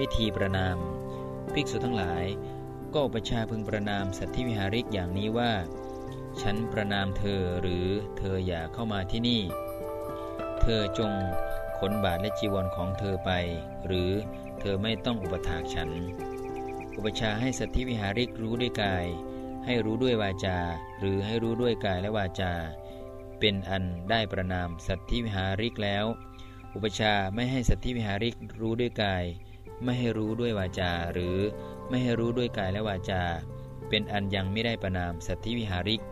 วิธีประนาม ภิกษุทั้งหลาย ก็อุปชาพึงประนามสัตธิวิหาริกอย่างนี้ว่า ฉันประนามเธอหรือเธออย่าเข้ามาที่นี่ เธอจงขนบาทและจีวรของเธอไป หรือเธอไม่ต้องอุปถากฉัน อุปชาให้สัตธิวิหาริกรู้ด้วยกาย ให้รู้ด้วยวาจา หรือให้รู้ด้วยกายและวาจา เป็นอันได้ประนามสัตธิวิหาริกแล้ว อุปชาไม่ให้สัตธิวิหาริกรู้ด้วยกาย ไม่ให้รู้ด้วยวาจา หรือไม่ให้รู้ด้วยกายและวาจา เป็นอันยังไม่ได้ประนามสัตธิวิหาริก